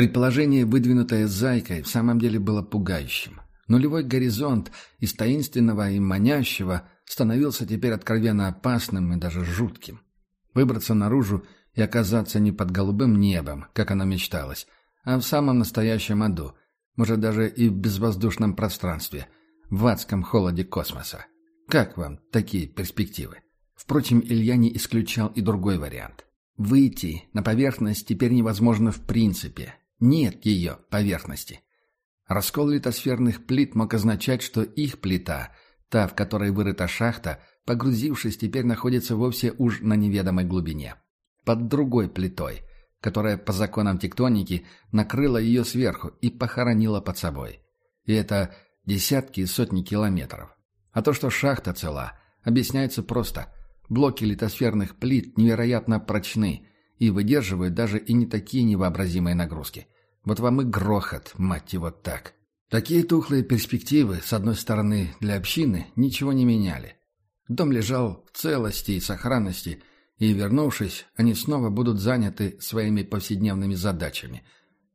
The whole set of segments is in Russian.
Предположение, выдвинутое Зайкой, в самом деле было пугающим. Нулевой горизонт из таинственного и манящего становился теперь откровенно опасным и даже жутким. Выбраться наружу и оказаться не под голубым небом, как оно мечталось, а в самом настоящем аду, может даже и в безвоздушном пространстве, в адском холоде космоса. Как вам такие перспективы? Впрочем, Илья не исключал и другой вариант. Выйти на поверхность теперь невозможно в принципе. Нет ее поверхности. Раскол литосферных плит мог означать, что их плита, та, в которой вырыта шахта, погрузившись, теперь находится вовсе уж на неведомой глубине. Под другой плитой, которая по законам тектоники накрыла ее сверху и похоронила под собой. И это десятки и сотни километров. А то, что шахта цела, объясняется просто. Блоки литосферных плит невероятно прочны и выдерживают даже и не такие невообразимые нагрузки. Вот вам и грохот, мать его, так. Такие тухлые перспективы, с одной стороны, для общины ничего не меняли. Дом лежал в целости и сохранности, и, вернувшись, они снова будут заняты своими повседневными задачами.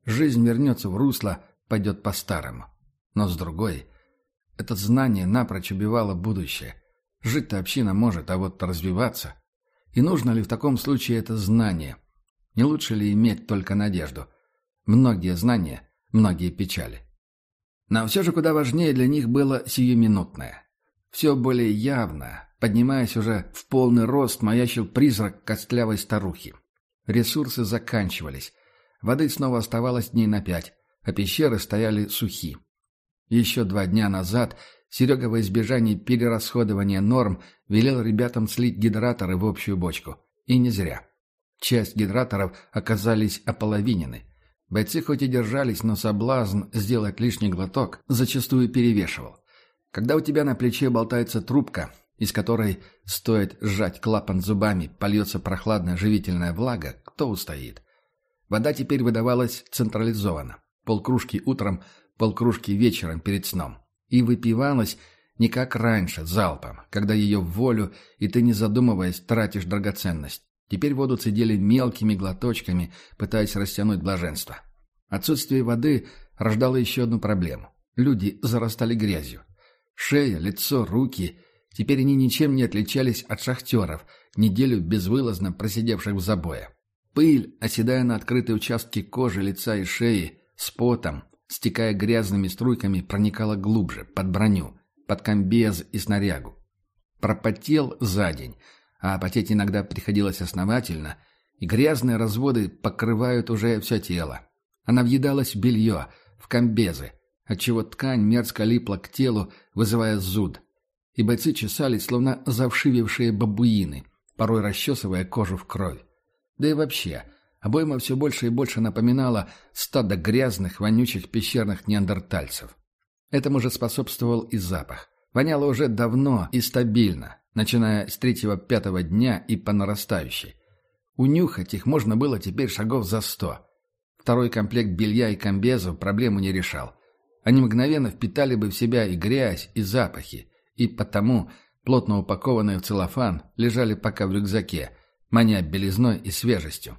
Жизнь вернется в русло, пойдет по-старому. Но с другой, это знание напрочь убивало будущее. Жить-то община может, а вот развиваться. И нужно ли в таком случае это знание? Не лучше ли иметь только надежду? Многие знания, многие печали. Но все же куда важнее для них было сиюминутное. Все более явно, поднимаясь уже в полный рост, маячил призрак костлявой старухи. Ресурсы заканчивались. Воды снова оставалось дней на пять, а пещеры стояли сухи. Еще два дня назад Серега во избежание перерасходования норм велел ребятам слить гидраторы в общую бочку. И не зря. Часть гидраторов оказались ополовинены. Бойцы хоть и держались, но соблазн сделать лишний глоток зачастую перевешивал. Когда у тебя на плече болтается трубка, из которой, стоит сжать клапан зубами, польется прохладная живительная влага, кто устоит? Вода теперь выдавалась централизованно. Полкружки утром, полкружки вечером перед сном. И выпивалась не как раньше, залпом, когда ее в волю, и ты, не задумываясь, тратишь драгоценность. Теперь воду цедили мелкими глоточками, пытаясь растянуть блаженство. Отсутствие воды рождало еще одну проблему. Люди зарастали грязью. Шея, лицо, руки. Теперь они ничем не отличались от шахтеров, неделю безвылазно просидевших в забое. Пыль, оседая на открытые участки кожи, лица и шеи, с потом, стекая грязными струйками, проникала глубже, под броню, под комбез и снарягу. Пропотел за день — а потеть иногда приходилось основательно, и грязные разводы покрывают уже все тело. Она въедалась в белье, в комбезы, отчего ткань мерзко липла к телу, вызывая зуд. И бойцы чесались, словно завшивившие бабуины, порой расчесывая кожу в кровь. Да и вообще, обойма все больше и больше напоминала стадо грязных, вонючих пещерных неандертальцев. Этому же способствовал и запах. Воняло уже давно и стабильно, начиная с третьего-пятого дня и по нарастающей. Унюхать их можно было теперь шагов за сто. Второй комплект белья и комбезов проблему не решал. Они мгновенно впитали бы в себя и грязь, и запахи, и потому, плотно упакованные в целлофан, лежали пока в рюкзаке, маня белизной и свежестью.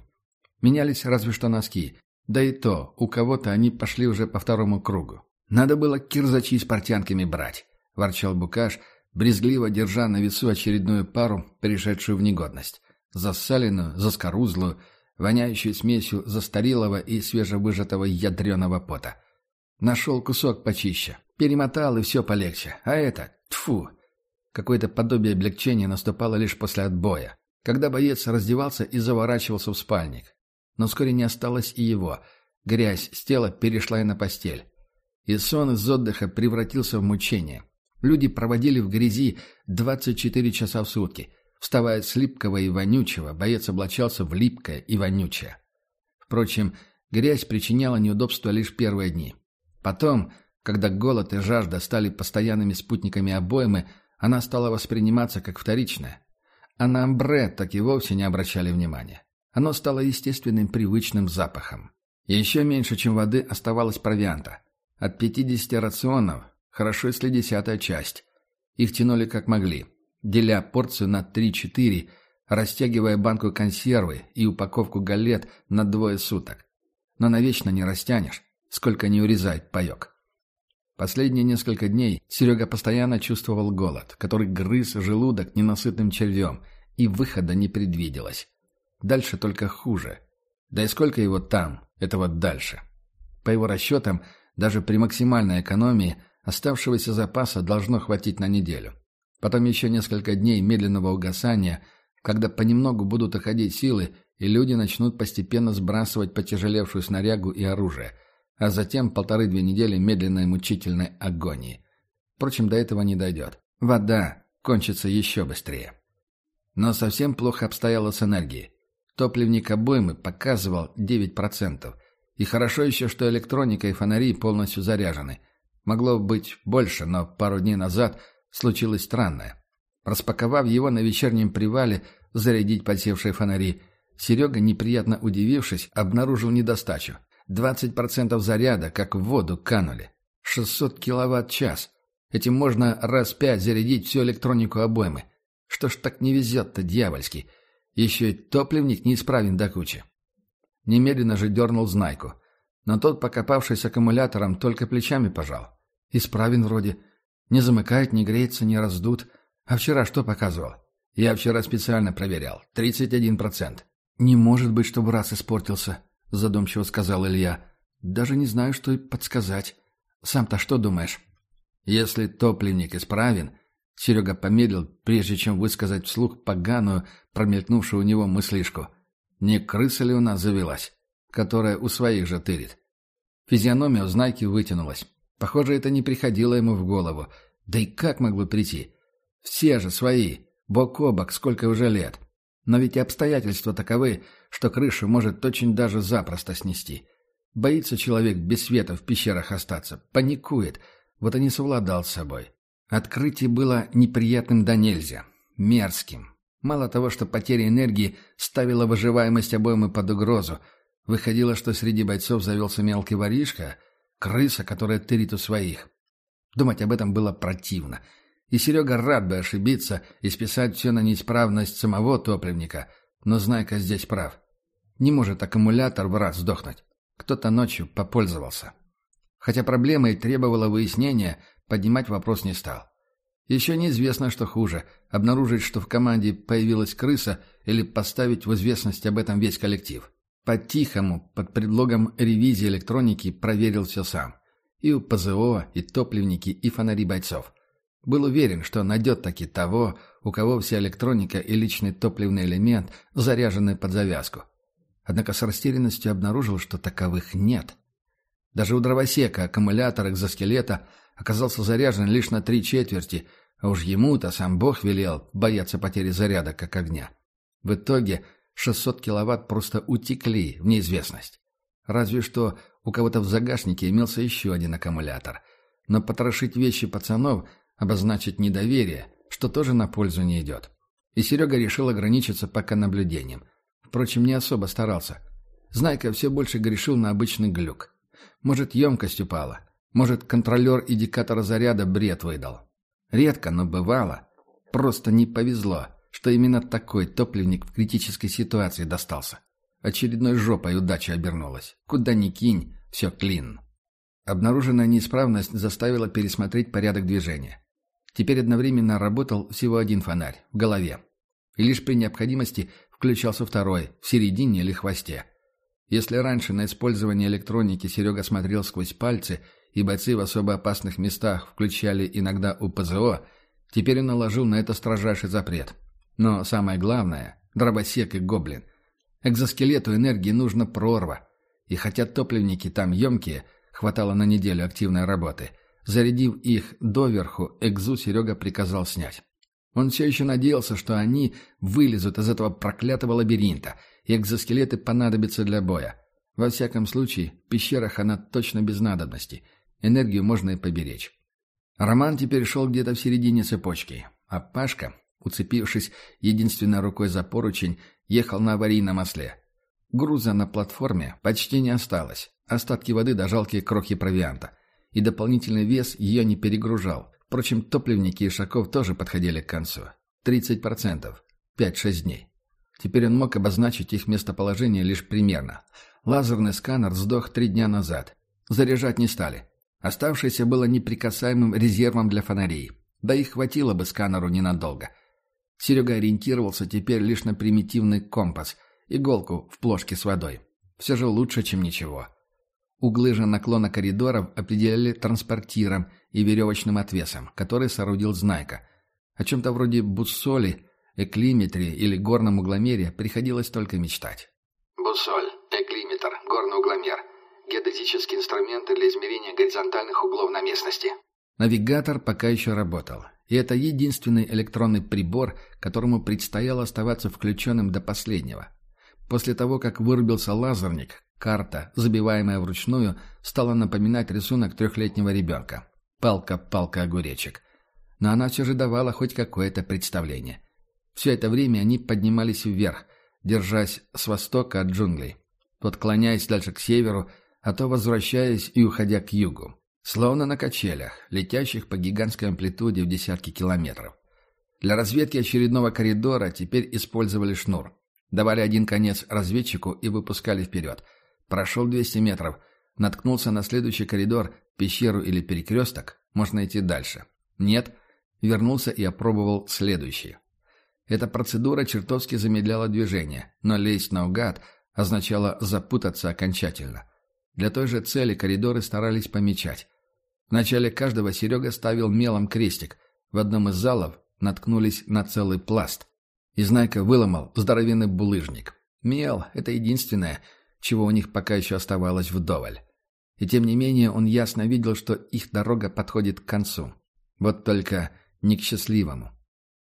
Менялись разве что носки, да и то, у кого-то они пошли уже по второму кругу. «Надо было кирзачи с портянками брать», — ворчал Букаш, — брезгливо держа на весу очередную пару, перешедшую в негодность. Засаленную, заскорузлую, воняющую смесью застарелого и свежевыжатого ядреного пота. Нашел кусок почище. Перемотал, и все полегче. А это... тфу. Какое-то подобие облегчения наступало лишь после отбоя, когда боец раздевался и заворачивался в спальник. Но вскоре не осталось и его. Грязь с тела перешла и на постель. И сон из отдыха превратился в мучение. Люди проводили в грязи 24 часа в сутки. Вставая с липкого и вонючего, боец облачался в липкое и вонючее. Впрочем, грязь причиняла неудобства лишь первые дни. Потом, когда голод и жажда стали постоянными спутниками обоймы, она стала восприниматься как вторичная. А на амбре так и вовсе не обращали внимания. Оно стало естественным привычным запахом. Еще меньше, чем воды, оставалось провианта. От 50 рационов Хорошо, если десятая часть. Их тянули как могли, деля порцию на 3-4, растягивая банку консервы и упаковку галет на двое суток. но навечно не растянешь, сколько не урезает паек. Последние несколько дней Серега постоянно чувствовал голод, который грыз желудок ненасытным червем, и выхода не предвиделось. Дальше только хуже. Да и сколько его там, этого дальше? По его расчетам, даже при максимальной экономии оставшегося запаса должно хватить на неделю. Потом еще несколько дней медленного угасания, когда понемногу будут уходить силы, и люди начнут постепенно сбрасывать потяжелевшую снарягу и оружие, а затем полторы-две недели медленной мучительной агонии. Впрочем, до этого не дойдет. Вода кончится еще быстрее. Но совсем плохо обстояло с энергией. Топливник обоймы показывал 9%. И хорошо еще, что электроника и фонари полностью заряжены. Могло быть больше, но пару дней назад случилось странное. Распаковав его на вечернем привале, зарядить подсевшие фонари, Серега, неприятно удивившись, обнаружил недостачу. 20% заряда, как в воду, канули. 600 киловатт-час. Этим можно раз пять зарядить всю электронику обоймы. Что ж так не везет-то, дьявольски? Еще и топливник неисправен до кучи. Немедленно же дернул Знайку. Но тот, покопавшись аккумулятором, только плечами пожал. Исправен вроде. Не замыкает, не греется, не раздут. А вчера что показывал? Я вчера специально проверял. 31%. «Не может быть, чтобы раз испортился», — задумчиво сказал Илья. «Даже не знаю, что и подсказать. Сам-то что думаешь?» «Если топливник исправен, Серега помедлил, прежде чем высказать вслух поганую, промелькнувшую у него мыслишку. Не крыса ли у нас завелась, которая у своих же тырит? Физиономия у Знайки вытянулась. Похоже, это не приходило ему в голову. Да и как могло прийти? Все же свои, бок о бок, сколько уже лет. Но ведь и обстоятельства таковы, что крышу может очень даже запросто снести. Боится человек без света в пещерах остаться, паникует. Вот и не совладал с собой. Открытие было неприятным до нельзя, мерзким. Мало того, что потеря энергии ставила выживаемость обоймы под угрозу, выходило, что среди бойцов завелся мелкий воришка, крыса, которая тырит у своих. Думать об этом было противно. И Серега рад бы ошибиться и списать все на неисправность самого топливника, но Знайка здесь прав. Не может аккумулятор в раз сдохнуть. Кто-то ночью попользовался. Хотя проблема и требовала выяснения, Поднимать вопрос не стал. Еще неизвестно, что хуже – обнаружить, что в команде появилась крыса, или поставить в известность об этом весь коллектив. По-тихому, под предлогом ревизии электроники, проверил все сам. И у ПЗО, и топливники, и фонари бойцов. Был уверен, что найдет таки того, у кого вся электроника и личный топливный элемент заряжены под завязку. Однако с растерянностью обнаружил, что таковых нет. Даже у дровосека аккумулятор экзоскелета оказался заряжен лишь на три четверти, а уж ему-то сам Бог велел бояться потери заряда, как огня. В итоге 600 киловатт просто утекли в неизвестность. Разве что у кого-то в загашнике имелся еще один аккумулятор. Но потрошить вещи пацанов, обозначить недоверие, что тоже на пользу не идет. И Серега решил ограничиться пока наблюдением. Впрочем, не особо старался. Знайка все больше грешил на обычный глюк. Может, емкость упала. Может, контролер индикатора заряда бред выдал. Редко, но бывало. Просто не повезло, что именно такой топливник в критической ситуации достался. Очередной жопой удача обернулась. Куда ни кинь, все клин. Обнаруженная неисправность заставила пересмотреть порядок движения. Теперь одновременно работал всего один фонарь, в голове. И лишь при необходимости включался второй, в середине или хвосте. Если раньше на использование электроники Серега смотрел сквозь пальцы – и бойцы в особо опасных местах включали иногда УПЗО, теперь он наложил на это строжайший запрет. Но самое главное – дробосек и гоблин. Экзоскелету энергии нужно прорва. И хотя топливники там емкие, хватало на неделю активной работы, зарядив их доверху, экзу Серега приказал снять. Он все еще надеялся, что они вылезут из этого проклятого лабиринта, и экзоскелеты понадобятся для боя. Во всяком случае, в пещерах она точно без надобности – Энергию можно и поберечь. Роман теперь шел где-то в середине цепочки, а Пашка, уцепившись единственной рукой за поручень, ехал на аварийном осле. Груза на платформе почти не осталось, остатки воды да жалкие крохи провианта. И дополнительный вес ее не перегружал. Впрочем, топливники и Ишаков тоже подходили к концу. 30%. 5-6 дней. Теперь он мог обозначить их местоположение лишь примерно. Лазерный сканер сдох три дня назад. Заряжать не стали. Оставшееся было неприкасаемым резервом для фонарей. Да и хватило бы сканеру ненадолго. Серега ориентировался теперь лишь на примитивный компас, иголку в плошке с водой. Все же лучше, чем ничего. Углы же наклона коридоров определяли транспортиром и веревочным отвесом, который соорудил Знайка. О чем-то вроде буссоли, эклиметре или горном угломере приходилось только мечтать. Буссоль, эклиметр, горный угломер. Геодезические инструменты для измерения горизонтальных углов на местности. Навигатор пока еще работал, и это единственный электронный прибор, которому предстояло оставаться включенным до последнего. После того, как вырубился лазерник, карта, забиваемая вручную, стала напоминать рисунок трехлетнего ребенка. Палка-палка огуречек. Но она все же давала хоть какое-то представление. Все это время они поднимались вверх, держась с востока от джунглей. То отклоняясь дальше к северу, а то возвращаясь и уходя к югу. Словно на качелях, летящих по гигантской амплитуде в десятки километров. Для разведки очередного коридора теперь использовали шнур. Давали один конец разведчику и выпускали вперед. Прошел 200 метров, наткнулся на следующий коридор, пещеру или перекресток, можно идти дальше. Нет, вернулся и опробовал следующий. Эта процедура чертовски замедляла движение, но лезть наугад означало запутаться окончательно. Для той же цели коридоры старались помечать. В начале каждого Серега ставил мелом крестик. В одном из залов наткнулись на целый пласт. И Знайка выломал здоровенный булыжник. Мел — это единственное, чего у них пока еще оставалось вдоволь. И тем не менее он ясно видел, что их дорога подходит к концу. Вот только не к счастливому.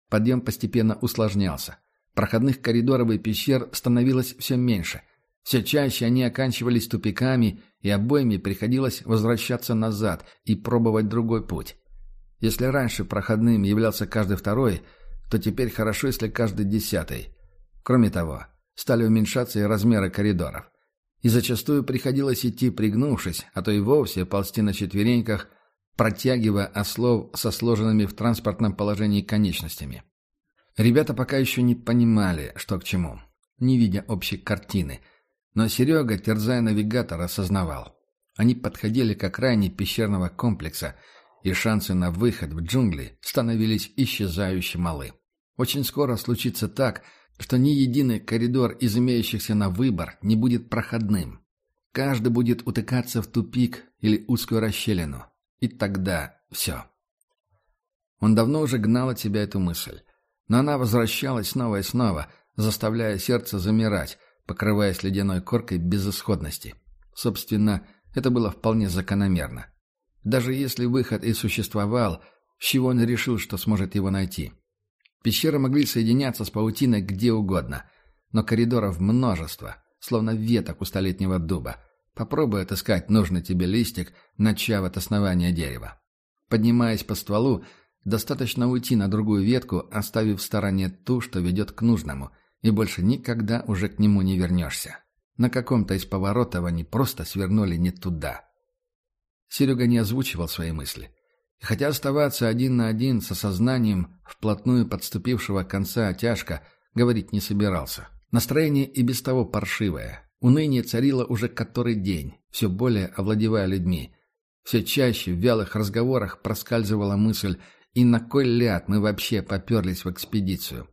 Подъем постепенно усложнялся. Проходных коридоров и пещер становилось все меньше. Все чаще они оканчивались тупиками и обоими приходилось возвращаться назад и пробовать другой путь. Если раньше проходным являлся каждый второй, то теперь хорошо, если каждый десятый. Кроме того, стали уменьшаться и размеры коридоров. И зачастую приходилось идти пригнувшись, а то и вовсе ползти на четвереньках, протягивая ослов со сложенными в транспортном положении конечностями. Ребята пока еще не понимали, что к чему, не видя общей картины – но Серега, терзая навигатор, осознавал. Они подходили к окраине пещерного комплекса, и шансы на выход в джунгли становились исчезающе малы. Очень скоро случится так, что ни единый коридор из имеющихся на выбор не будет проходным. Каждый будет утыкаться в тупик или узкую расщелину. И тогда все. Он давно уже гнал от себя эту мысль. Но она возвращалась снова и снова, заставляя сердце замирать, покрываясь ледяной коркой безысходности. Собственно, это было вполне закономерно. Даже если выход и существовал, с чего он решил, что сможет его найти? Пещеры могли соединяться с паутиной где угодно, но коридоров множество, словно веток у столетнего дуба. Попробуй отыскать нужный тебе листик, начав от основания дерева. Поднимаясь по стволу, достаточно уйти на другую ветку, оставив в стороне ту, что ведет к нужному – и больше никогда уже к нему не вернешься. На каком-то из поворотов они просто свернули не туда. Серега не озвучивал свои мысли. И хотя оставаться один на один с осознанием вплотную подступившего конца тяжко, говорить не собирался. Настроение и без того паршивое. Уныние царило уже который день, все более овладевая людьми. Все чаще в вялых разговорах проскальзывала мысль, и на кой ляд мы вообще поперлись в экспедицию.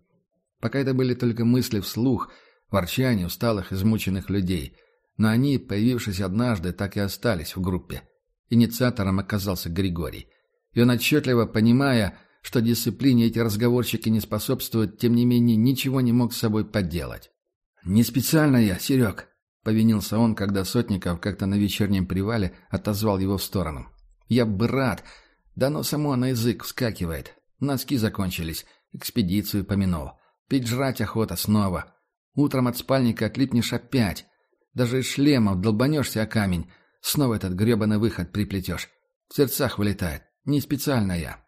Пока это были только мысли вслух, ворчание усталых, измученных людей. Но они, появившись однажды, так и остались в группе. Инициатором оказался Григорий. И он, отчетливо понимая, что дисциплине эти разговорчики не способствуют, тем не менее ничего не мог с собой поделать. «Не специально я, Серег», — повинился он, когда Сотников как-то на вечернем привале отозвал его в сторону. «Я бы рад, да но само на язык вскакивает. Носки закончились, экспедицию помянул. Пить жрать охота снова. Утром от спальника отлипнешь опять. Даже из шлема долбанешься о камень. Снова этот гребаный выход приплетешь. В сердцах вылетает. Не специально я.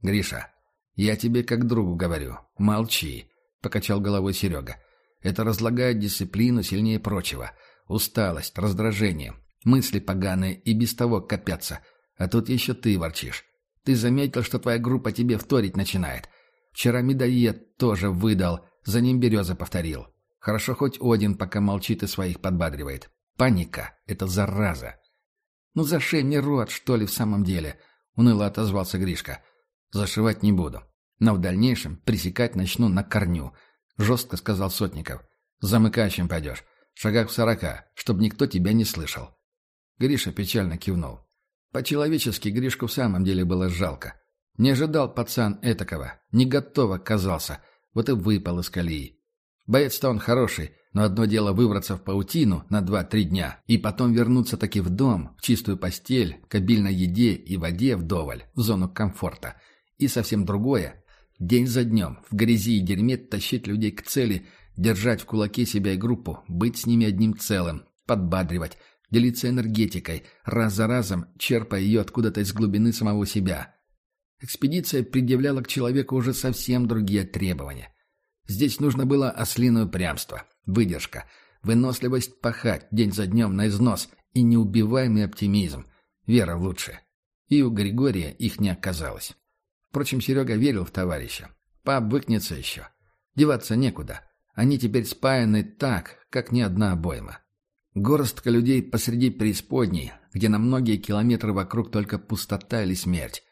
Гриша, я тебе как другу говорю. Молчи, — покачал головой Серега. Это разлагает дисциплину сильнее прочего. Усталость, раздражение, мысли поганые и без того копятся. А тут еще ты ворчишь. Ты заметил, что твоя группа тебе вторить начинает. Вчера медоед тоже выдал, за ним береза повторил. Хорошо хоть Один пока молчит и своих подбадривает. Паника — это зараза. «Ну зашей мне рот, что ли, в самом деле?» — уныло отозвался Гришка. «Зашивать не буду. Но в дальнейшем пресекать начну на корню», — жестко сказал Сотников. «Замыкающим пойдешь. Шагах в сорока, чтобы никто тебя не слышал». Гриша печально кивнул. По-человечески Гришку в самом деле было жалко. Не ожидал пацан этакого, не готов оказался, вот и выпал из колеи. Боец-то он хороший, но одно дело выбраться в паутину на два-три дня и потом вернуться таки в дом, в чистую постель, к обильной еде и воде вдоволь, в зону комфорта. И совсем другое – день за днем, в грязи и дерьме тащить людей к цели, держать в кулаке себя и группу, быть с ними одним целым, подбадривать, делиться энергетикой, раз за разом черпая ее откуда-то из глубины самого себя. Экспедиция предъявляла к человеку уже совсем другие требования. Здесь нужно было ослиное упрямство, выдержка, выносливость пахать день за днем на износ и неубиваемый оптимизм, вера в лучшее. И у Григория их не оказалось. Впрочем, Серега верил в товарища. Пообвыкнется еще. Деваться некуда. Они теперь спаяны так, как ни одна обойма. Горстка людей посреди преисподней, где на многие километры вокруг только пустота или смерть.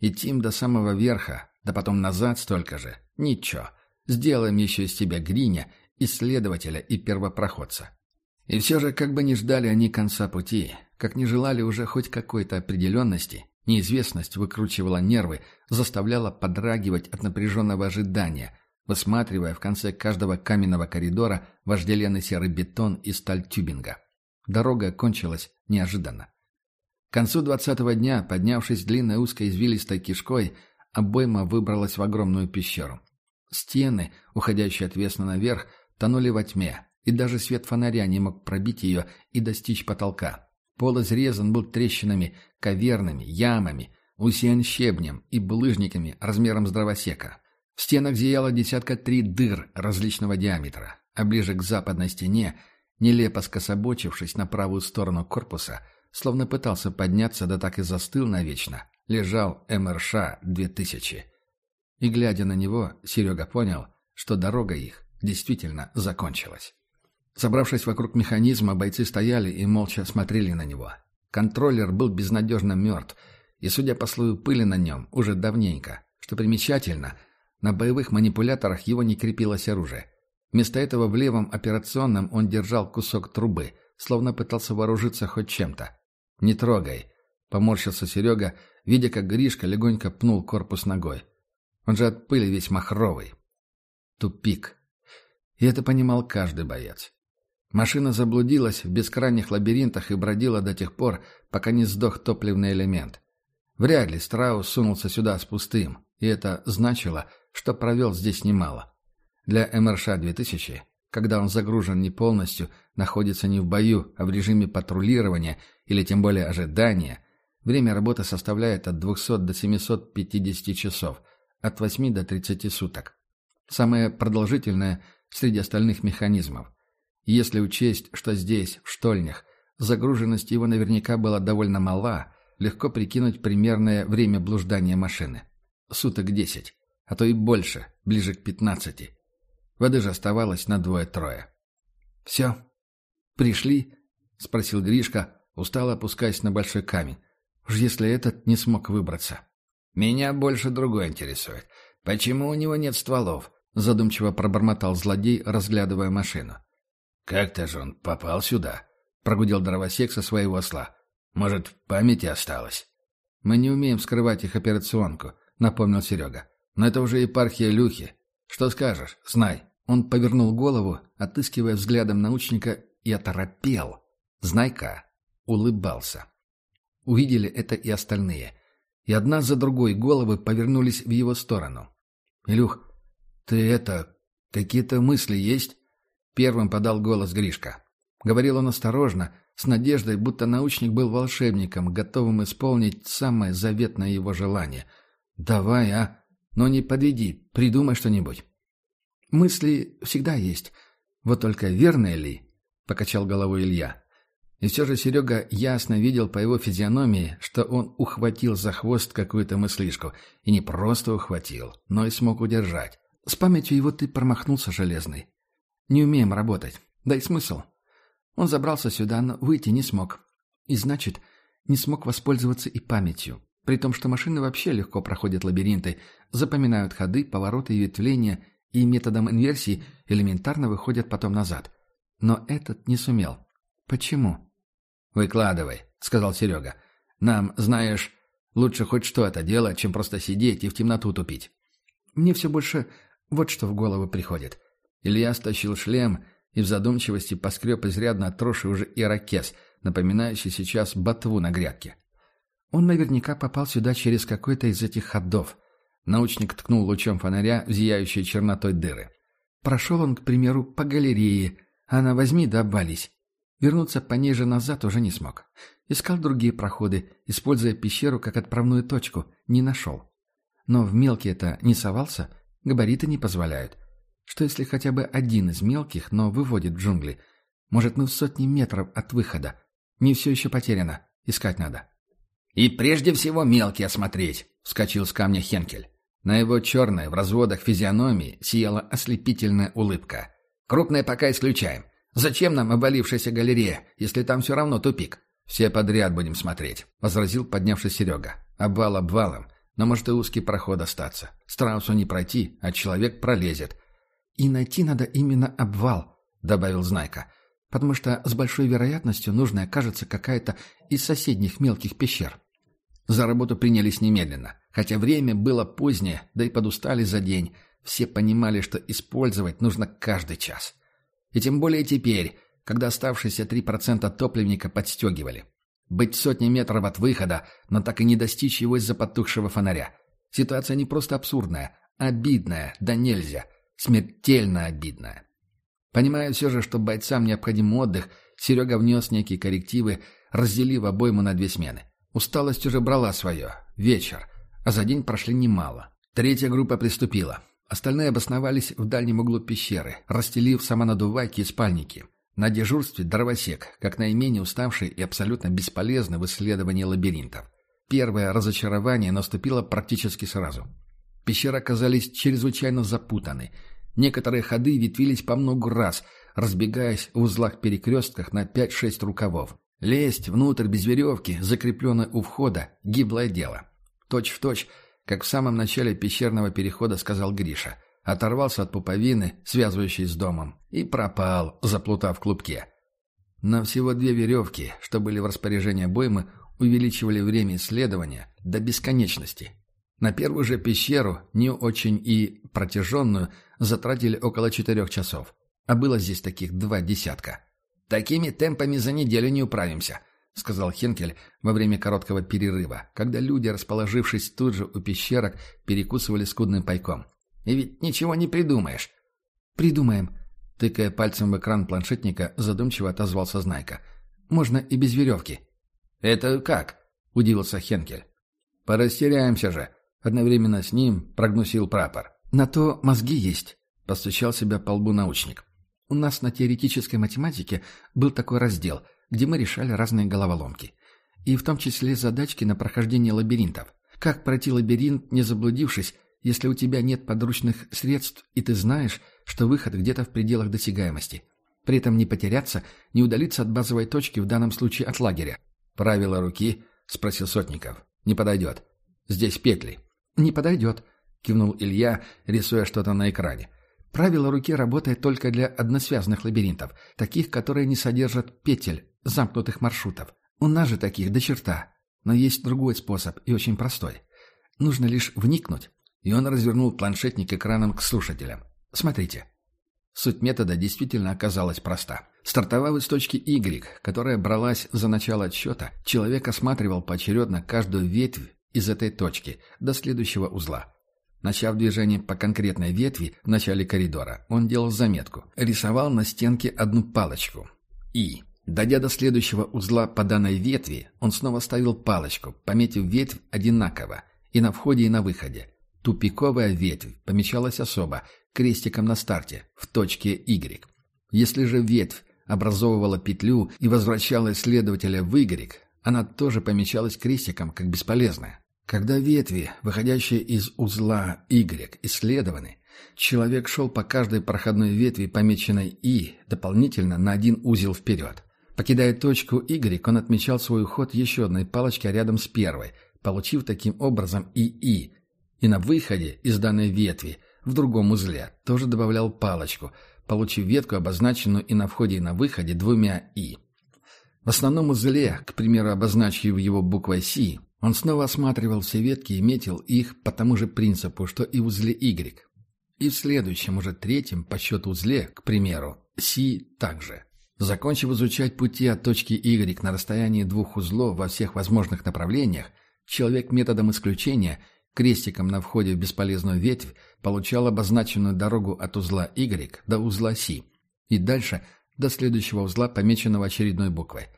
Идти им до самого верха, да потом назад столько же. Ничего. Сделаем еще из тебя Гриня, исследователя и первопроходца. И все же, как бы ни ждали они конца пути, как не желали уже хоть какой-то определенности, неизвестность выкручивала нервы, заставляла подрагивать от напряженного ожидания, высматривая в конце каждого каменного коридора вожделенный серый бетон и сталь тюбинга. Дорога кончилась неожиданно. К концу двадцатого дня, поднявшись длинной узкой извилистой кишкой, обойма выбралась в огромную пещеру. Стены, уходящие отвесно наверх, тонули во тьме, и даже свет фонаря не мог пробить ее и достичь потолка. Пол изрезан был трещинами, кавернами, ямами, усеян щебнем и булыжниками размером с дровосека. В стенах зияло десятка три дыр различного диаметра, а ближе к западной стене, нелепо скособочившись на правую сторону корпуса, словно пытался подняться, да так и застыл навечно, лежал МРШ-2000. И, глядя на него, Серега понял, что дорога их действительно закончилась. Собравшись вокруг механизма, бойцы стояли и молча смотрели на него. Контроллер был безнадежно мертв, и, судя по слою пыли на нем, уже давненько. Что примечательно, на боевых манипуляторах его не крепилось оружие. Вместо этого в левом операционном он держал кусок трубы, словно пытался вооружиться хоть чем-то. «Не трогай», — поморщился Серега, видя, как Гришка легонько пнул корпус ногой. Он же от пыли весь махровый. Тупик. И это понимал каждый боец. Машина заблудилась в бескрайних лабиринтах и бродила до тех пор, пока не сдох топливный элемент. Вряд ли Страус сунулся сюда с пустым, и это значило, что провел здесь немало. Для МРШ-2000, когда он загружен не полностью, находится не в бою, а в режиме патрулирования или тем более ожидания, время работы составляет от 200 до 750 часов – от 8 до 30 суток. Самое продолжительное среди остальных механизмов. Если учесть, что здесь, в штольнях, загруженность его наверняка была довольно мала, легко прикинуть примерное время блуждания машины. Суток 10, а то и больше, ближе к 15. Воды же оставалось на двое-трое. «Все? Пришли?» — спросил Гришка, устало опускаясь на большой камень. Уж если этот не смог выбраться. «Меня больше другое интересует. Почему у него нет стволов?» — задумчиво пробормотал злодей, разглядывая машину. «Как-то же он попал сюда», — прогудел дровосек со своего осла. «Может, в памяти осталось?» «Мы не умеем скрывать их операционку», — напомнил Серега. «Но это уже епархия Люхи. Что скажешь? Знай». Он повернул голову, отыскивая взглядом научника, и оторопел. Знайка улыбался. Увидели это и остальные и одна за другой головы повернулись в его сторону. «Илюх, ты это... какие-то мысли есть?» Первым подал голос Гришка. Говорил он осторожно, с надеждой, будто научник был волшебником, готовым исполнить самое заветное его желание. «Давай, а? Но не подведи, придумай что-нибудь». «Мысли всегда есть. Вот только верные ли?» — покачал головой Илья. И все же Серега ясно видел по его физиономии, что он ухватил за хвост какую-то мыслишку. И не просто ухватил, но и смог удержать. С памятью его ты промахнулся, Железный. Не умеем работать. Дай смысл. Он забрался сюда, но выйти не смог. И значит, не смог воспользоваться и памятью. При том, что машины вообще легко проходят лабиринты, запоминают ходы, повороты и ветвления, и методом инверсии элементарно выходят потом назад. Но этот не сумел. Почему? «Выкладывай», — сказал Серега. «Нам, знаешь, лучше хоть что-то делать, чем просто сидеть и в темноту тупить». Мне все больше вот что в голову приходит. Илья стащил шлем и в задумчивости поскреб изрядно отросший уже ирокез, напоминающий сейчас ботву на грядке. Он наверняка попал сюда через какой-то из этих ходов. Научник ткнул лучом фонаря в зияющие чернотой дыры. Прошел он, к примеру, по галерее, а на возьми да обвались. Вернуться пониже назад уже не смог. Искал другие проходы, используя пещеру как отправную точку, не нашел. Но в мелкие-то не совался, габариты не позволяют. Что если хотя бы один из мелких, но выводит в джунгли? Может, мы в сотни метров от выхода. Не все еще потеряно. Искать надо. «И прежде всего мелкий осмотреть», — вскочил с камня Хенкель. На его черной, в разводах физиономии сияла ослепительная улыбка. «Крупные пока исключаем. Зачем нам обвалившаяся галерея, если там все равно тупик?» «Все подряд будем смотреть», — возразил поднявшись Серега. «Обвал обвалом, но может и узкий проход остаться. Страусу не пройти, а человек пролезет. «И найти надо именно обвал», — добавил Знайка, «потому что с большой вероятностью нужная окажется какая-то из соседних мелких пещер». За работу принялись немедленно. Хотя время было позднее, да и подустали за день. Все понимали, что использовать нужно каждый час. И тем более теперь, когда оставшиеся 3% топливника подстегивали. Быть сотни метров от выхода, но так и не достичь его из-за потухшего фонаря. Ситуация не просто абсурдная, обидная, да нельзя — Смертельно обидно. Понимая все же, что бойцам необходим отдых, Серега внес некие коррективы, разделив обойму на две смены. Усталость уже брала свое. Вечер. А за день прошли немало. Третья группа приступила. Остальные обосновались в дальнем углу пещеры, расстелив самонадувайки и спальники. На дежурстве дровосек, как наименее уставший и абсолютно бесполезный в исследовании лабиринтов. Первое разочарование наступило практически сразу. Пещеры оказались чрезвычайно запутаны. Некоторые ходы ветвились по много раз, разбегаясь в узлах-перекрестках на 5-6 рукавов. Лезть внутрь без веревки, закрепленной у входа, гиблое дело. Точь в точь, как в самом начале пещерного перехода сказал Гриша. Оторвался от пуповины, связывающей с домом, и пропал, заплутав в клубке. Но всего две веревки, что были в распоряжении Боймы, увеличивали время исследования до бесконечности. На первую же пещеру, не очень и протяженную, затратили около четырех часов. А было здесь таких два десятка. «Такими темпами за неделю не управимся», — сказал Хенкель во время короткого перерыва, когда люди, расположившись тут же у пещерок, перекусывали скудным пайком. «И ведь ничего не придумаешь». «Придумаем», — тыкая пальцем в экран планшетника, задумчиво отозвался Знайка. «Можно и без веревки». «Это как?» — удивился Хенкель. «Порастеряемся же», Одновременно с ним прогнусил прапор. «На то мозги есть», — постучал себя по лбу научник. «У нас на теоретической математике был такой раздел, где мы решали разные головоломки. И в том числе задачки на прохождение лабиринтов. Как пройти лабиринт, не заблудившись, если у тебя нет подручных средств, и ты знаешь, что выход где-то в пределах досягаемости. При этом не потеряться, не удалиться от базовой точки, в данном случае от лагеря. «Правило руки?» — спросил Сотников. «Не подойдет. Здесь петли». «Не подойдет», — кивнул Илья, рисуя что-то на экране. «Правило руки работает только для односвязанных лабиринтов, таких, которые не содержат петель, замкнутых маршрутов. У нас же таких до черта. Но есть другой способ, и очень простой. Нужно лишь вникнуть». И он развернул планшетник экраном к слушателям. «Смотрите». Суть метода действительно оказалась проста. Стартовав из точки Y, которая бралась за начало отсчета, человек осматривал поочередно каждую ветвь из этой точки до следующего узла. Начав движение по конкретной ветви в начале коридора, он делал заметку. Рисовал на стенке одну палочку. И, дойдя до следующего узла по данной ветви, он снова ставил палочку, пометив ветвь одинаково, и на входе, и на выходе. Тупиковая ветвь помечалась особо, крестиком на старте, в точке Y. Если же ветвь образовывала петлю и возвращала исследователя в Y, она тоже помечалась крестиком как бесполезная. Когда ветви, выходящие из узла Y, исследованы, человек шел по каждой проходной ветви, помеченной И, дополнительно на один узел вперед. Покидая точку Y, он отмечал свой уход еще одной палочкой рядом с первой, получив таким образом ИИ. И на выходе из данной ветви, в другом узле, тоже добавлял палочку, получив ветку, обозначенную и на входе, и на выходе двумя «и». В основном узле, к примеру, обозначив его буквой «Си», он снова осматривал все ветки и метил их по тому же принципу, что и узле Y. И в следующем, уже третьем по счету узле, к примеру, Си также. Закончив изучать пути от точки Y на расстоянии двух узлов во всех возможных направлениях, человек методом исключения, крестиком на входе в бесполезную ветвь, получал обозначенную дорогу от узла Y до узла Си и дальше до следующего узла, помеченного очередной буквой.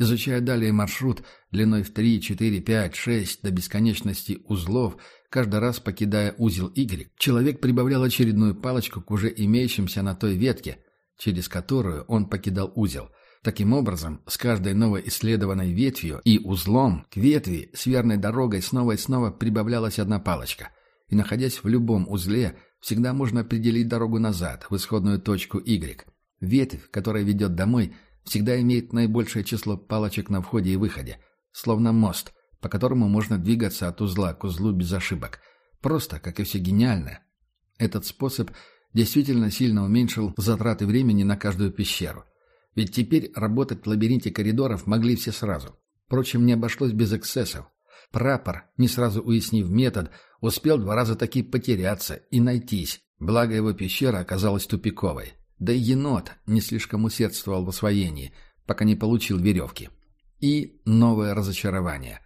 Изучая далее маршрут длиной в 3, 4, 5, 6 до бесконечности узлов, каждый раз покидая узел Y, человек прибавлял очередную палочку к уже имеющимся на той ветке – через которую он покидал узел. Таким образом, с каждой новой исследованной ветвью и узлом к ветви с верной дорогой снова и снова прибавлялась одна палочка. И находясь в любом узле, всегда можно определить дорогу назад, в исходную точку Y. Ветвь, которая ведет домой, всегда имеет наибольшее число палочек на входе и выходе, словно мост, по которому можно двигаться от узла к узлу без ошибок. Просто, как и все гениальное. Этот способ – действительно сильно уменьшил затраты времени на каждую пещеру. Ведь теперь работать в лабиринте коридоров могли все сразу. Впрочем, не обошлось без эксцессов. Прапор, не сразу уяснив метод, успел два раза таки потеряться и найтись, благо его пещера оказалась тупиковой. Да и енот не слишком усердствовал в освоении, пока не получил веревки. И новое разочарование.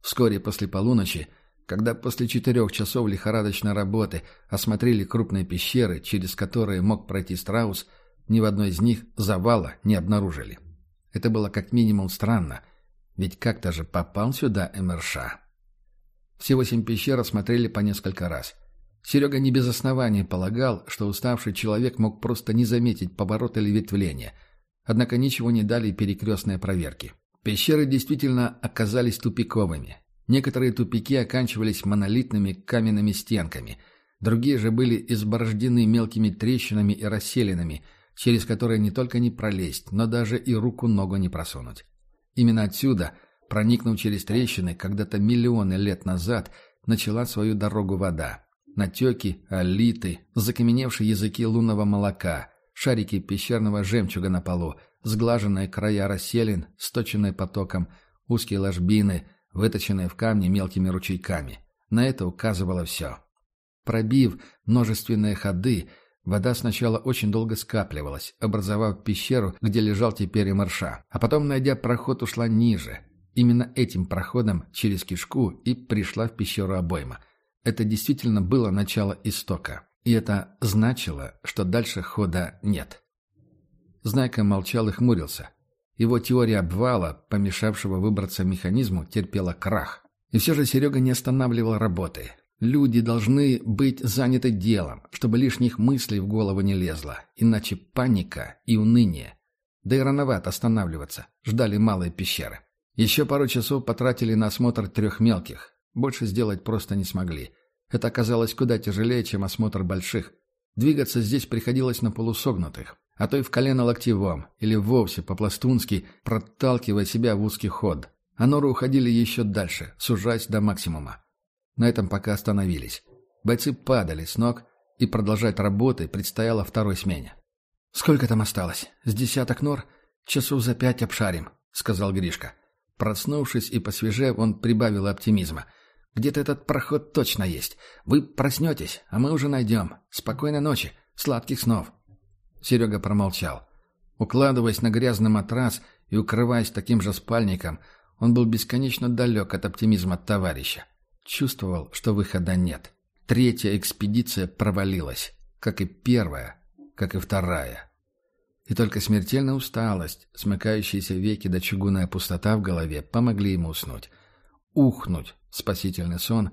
Вскоре после полуночи когда после четырех часов лихорадочной работы осмотрели крупные пещеры, через которые мог пройти страус, ни в одной из них завала не обнаружили. Это было как минимум странно, ведь как-то же попал сюда МРШ. Все восемь пещер осмотрели по несколько раз. Серега не без оснований полагал, что уставший человек мог просто не заметить поворот или ветвление. Однако ничего не дали перекрестные проверки. Пещеры действительно оказались тупиковыми. Некоторые тупики оканчивались монолитными каменными стенками, другие же были изборождены мелкими трещинами и расселинами, через которые не только не пролезть, но даже и руку-ногу не просунуть. Именно отсюда, проникнув через трещины, когда-то миллионы лет назад, начала свою дорогу вода. Натеки, алиты, закаменевшие языки лунного молока, шарики пещерного жемчуга на полу, сглаженные края расселин, сточенные потоком, узкие ложбины — выточенные в камне мелкими ручейками. На это указывало все. Пробив множественные ходы, вода сначала очень долго скапливалась, образовав пещеру, где лежал теперь и марша, а потом, найдя проход, ушла ниже. Именно этим проходом через кишку и пришла в пещеру обойма. Это действительно было начало истока. И это значило, что дальше хода нет. Знайка молчал и хмурился. Его теория обвала, помешавшего выбраться механизму, терпела крах. И все же Серега не останавливал работы. Люди должны быть заняты делом, чтобы лишних мыслей в голову не лезло, иначе паника и уныние. Да и рановато останавливаться, ждали малые пещеры. Еще пару часов потратили на осмотр трех мелких. Больше сделать просто не смогли. Это оказалось куда тяжелее, чем осмотр больших. Двигаться здесь приходилось на полусогнутых а то и в колено локтевом, или вовсе по-пластунски, проталкивая себя в узкий ход. А норы уходили еще дальше, сужаясь до максимума. На этом пока остановились. Бойцы падали с ног, и продолжать работы предстояло второй смене. «Сколько там осталось? С десяток нор? Часов за пять обшарим», — сказал Гришка. Проснувшись и посвежев, он прибавил оптимизма. «Где-то этот проход точно есть. Вы проснетесь, а мы уже найдем. Спокойной ночи, сладких снов». Серега промолчал. Укладываясь на грязный матрас и укрываясь таким же спальником, он был бесконечно далек от оптимизма товарища. Чувствовал, что выхода нет. Третья экспедиция провалилась, как и первая, как и вторая. И только смертельная усталость, смыкающиеся веки до чугунная пустота в голове помогли ему уснуть. Ухнуть, спасительный сон,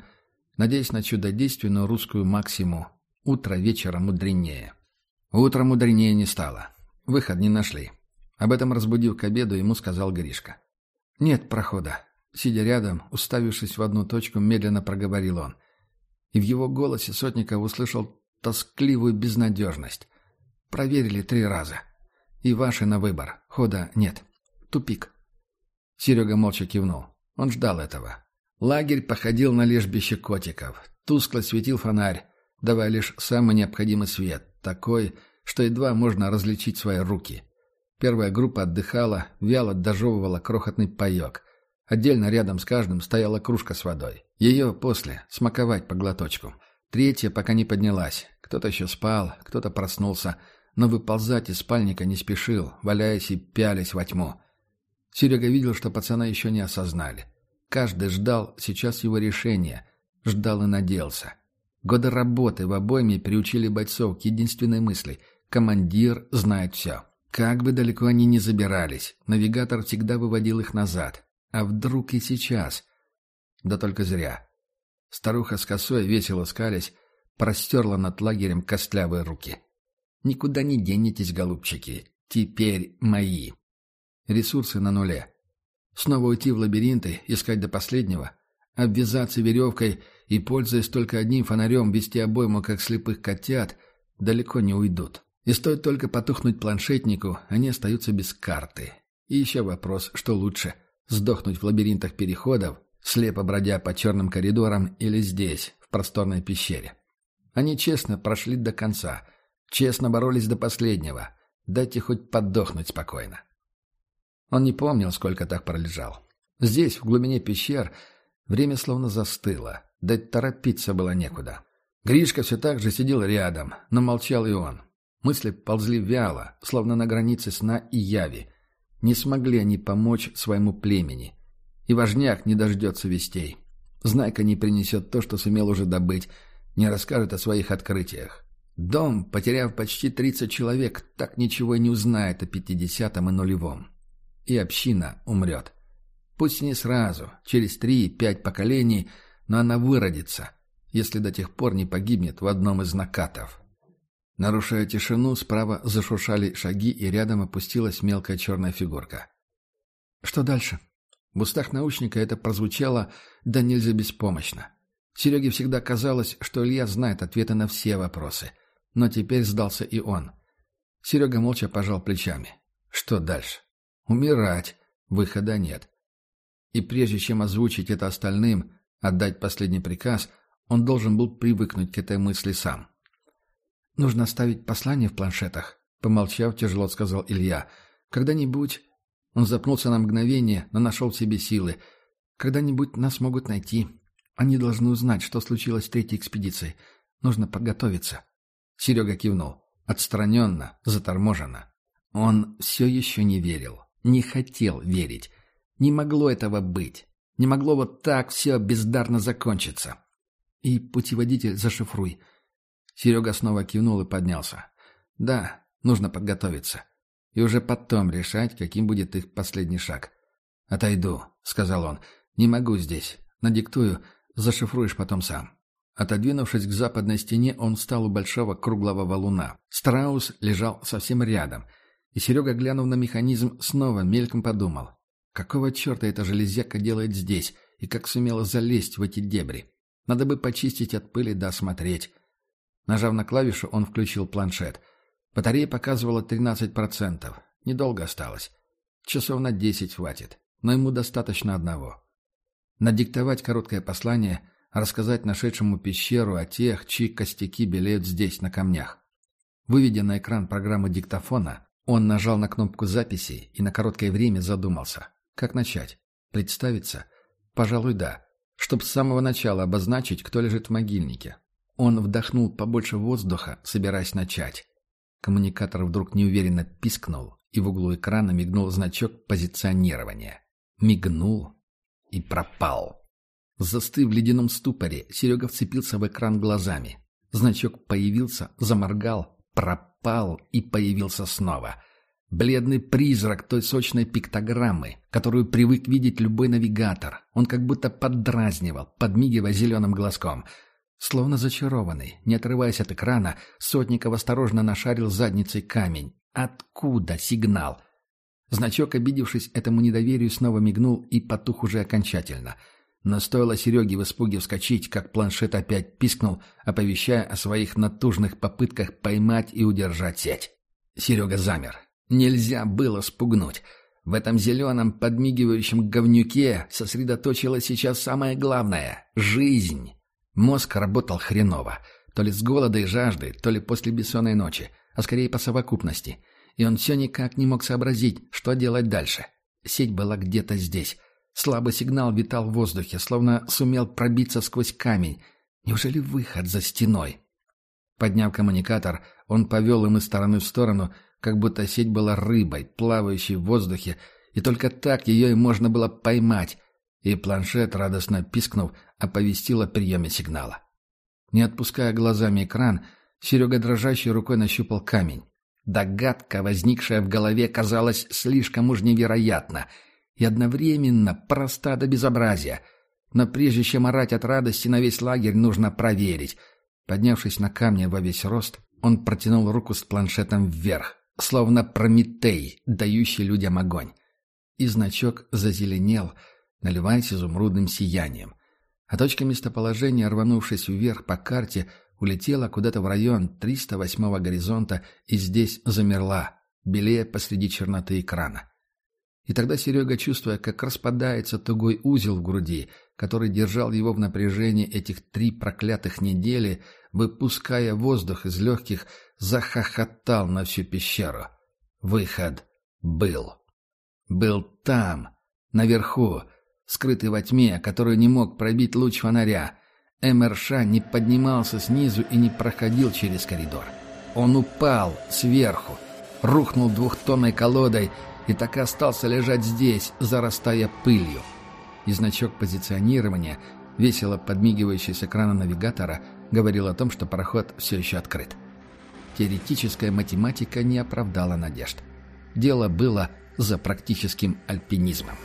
надеясь на чудодейственную русскую максиму «утро вечера мудренее». Утром мудренее не стало. Выход не нашли. Об этом разбудив к обеду, ему сказал Гришка. «Нет прохода». Сидя рядом, уставившись в одну точку, медленно проговорил он. И в его голосе Сотников услышал тоскливую безнадежность. «Проверили три раза. И ваши на выбор. Хода нет. Тупик». Серега молча кивнул. Он ждал этого. Лагерь походил на лежбище котиков. Тускло светил фонарь, давая лишь самый необходимый свет, такой, что едва можно различить свои руки. Первая группа отдыхала, вяло дожевывала крохотный паек. Отдельно рядом с каждым стояла кружка с водой. Ее после смаковать по глоточку. Третья пока не поднялась. Кто-то еще спал, кто-то проснулся, но выползать из спальника не спешил, валяясь и пялись во тьму. Серега видел, что пацана еще не осознали. Каждый ждал сейчас его решения, ждал и надеялся. Годы работы в обойме приучили бойцов к единственной мысли – командир знает все. Как бы далеко они ни забирались, навигатор всегда выводил их назад. А вдруг и сейчас? Да только зря. Старуха с косой, весело скались, простерла над лагерем костлявые руки. «Никуда не денетесь, голубчики. Теперь мои». Ресурсы на нуле. Снова уйти в лабиринты, искать до последнего, обвязаться веревкой и, пользуясь только одним фонарем, вести обойму, как слепых котят, далеко не уйдут. И стоит только потухнуть планшетнику, они остаются без карты. И еще вопрос, что лучше – сдохнуть в лабиринтах переходов, слепо бродя по черным коридорам или здесь, в просторной пещере. Они честно прошли до конца, честно боролись до последнего. Дайте хоть подохнуть спокойно. Он не помнил, сколько так пролежал. Здесь, в глубине пещер, время словно застыло, да торопиться было некуда. Гришка все так же сидел рядом, но молчал и он. Мысли ползли вяло, словно на границе сна и яви. Не смогли они помочь своему племени. И важняк не дождется вестей. Знайка не принесет то, что сумел уже добыть, не расскажет о своих открытиях. Дом, потеряв почти 30 человек, так ничего и не узнает о пятидесятом и нулевом. И община умрет. Пусть не сразу, через три-пять поколений, но она выродится, если до тех пор не погибнет в одном из накатов. Нарушая тишину, справа зашуршали шаги, и рядом опустилась мелкая черная фигурка. «Что дальше?» В устах научника это прозвучало да нельзя беспомощно. Сереге всегда казалось, что Илья знает ответы на все вопросы. Но теперь сдался и он. Серега молча пожал плечами. Что дальше? Умирать. Выхода нет. И прежде чем озвучить это остальным, отдать последний приказ, он должен был привыкнуть к этой мысли сам. «Нужно оставить послание в планшетах», — помолчав, тяжело сказал Илья. «Когда-нибудь...» Он запнулся на мгновение, но нашел в себе силы. «Когда-нибудь нас могут найти. Они должны узнать, что случилось с третьей экспедицией. Нужно подготовиться». Серега кивнул. Отстраненно, заторможенно. Он все еще не верил. Не хотел верить. Не могло этого быть. Не могло вот так все бездарно закончиться. «И путеводитель зашифруй», Серега снова кивнул и поднялся. «Да, нужно подготовиться. И уже потом решать, каким будет их последний шаг». «Отойду», — сказал он. «Не могу здесь. Надиктую, зашифруешь потом сам». Отодвинувшись к западной стене, он встал у большого круглого валуна. Страус лежал совсем рядом. И Серега, глянув на механизм, снова мельком подумал. Какого черта эта железяка делает здесь, и как сумела залезть в эти дебри? Надо бы почистить от пыли да осмотреть. Нажав на клавишу, он включил планшет. Батарея показывала 13%. Недолго осталось. Часов на 10 хватит. Но ему достаточно одного. Надиктовать короткое послание, рассказать нашедшему пещеру о тех, чьи костяки белеют здесь, на камнях. Выведя на экран программы диктофона, он нажал на кнопку записи и на короткое время задумался. Как начать? Представиться? Пожалуй, да. Чтоб с самого начала обозначить, кто лежит в могильнике. Он вдохнул побольше воздуха, собираясь начать. Коммуникатор вдруг неуверенно пискнул, и в углу экрана мигнул значок позиционирования. Мигнул и пропал. Застыв в ледяном ступоре, Серега вцепился в экран глазами. Значок появился, заморгал, пропал и появился снова. Бледный призрак той сочной пиктограммы, которую привык видеть любой навигатор. Он как будто поддразнивал, подмигивая зеленым глазком — Словно зачарованный, не отрываясь от экрана, Сотников осторожно нашарил задницей камень. Откуда сигнал? Значок, обидевшись этому недоверию, снова мигнул и потух уже окончательно. Но стоило Сереге в испуге вскочить, как планшет опять пискнул, оповещая о своих натужных попытках поймать и удержать сеть. Серега замер. Нельзя было спугнуть. В этом зеленом подмигивающем говнюке сосредоточилось сейчас самое главное — жизнь. Мозг работал хреново. То ли с голода и жажды, то ли после бессонной ночи, а скорее по совокупности. И он все никак не мог сообразить, что делать дальше. Сеть была где-то здесь. Слабый сигнал витал в воздухе, словно сумел пробиться сквозь камень. Неужели выход за стеной? Подняв коммуникатор, он повел им из стороны в сторону, как будто сеть была рыбой, плавающей в воздухе, и только так ее и можно было поймать. И планшет, радостно пискнув, оповестил о приеме сигнала. Не отпуская глазами экран, Серега дрожащей рукой нащупал камень. Догадка, возникшая в голове, казалась слишком уж невероятна и одновременно проста до безобразия. Но прежде чем орать от радости на весь лагерь, нужно проверить. Поднявшись на камне во весь рост, он протянул руку с планшетом вверх, словно Прометей, дающий людям огонь. И значок зазеленел, наливаясь изумрудным сиянием. А точка местоположения, рванувшись вверх по карте, улетела куда-то в район 308-го горизонта и здесь замерла, белее посреди черноты экрана. И тогда Серега, чувствуя, как распадается тугой узел в груди, который держал его в напряжении этих три проклятых недели, выпуская воздух из легких, захохотал на всю пещеру. Выход был. Был там, наверху, скрытый во тьме, которую не мог пробить луч фонаря. МРШ не поднимался снизу и не проходил через коридор. Он упал сверху, рухнул двухтонной колодой и так и остался лежать здесь, зарастая пылью. И значок позиционирования, весело подмигивающий с экрана навигатора, говорил о том, что пароход все еще открыт. Теоретическая математика не оправдала надежд. Дело было за практическим альпинизмом.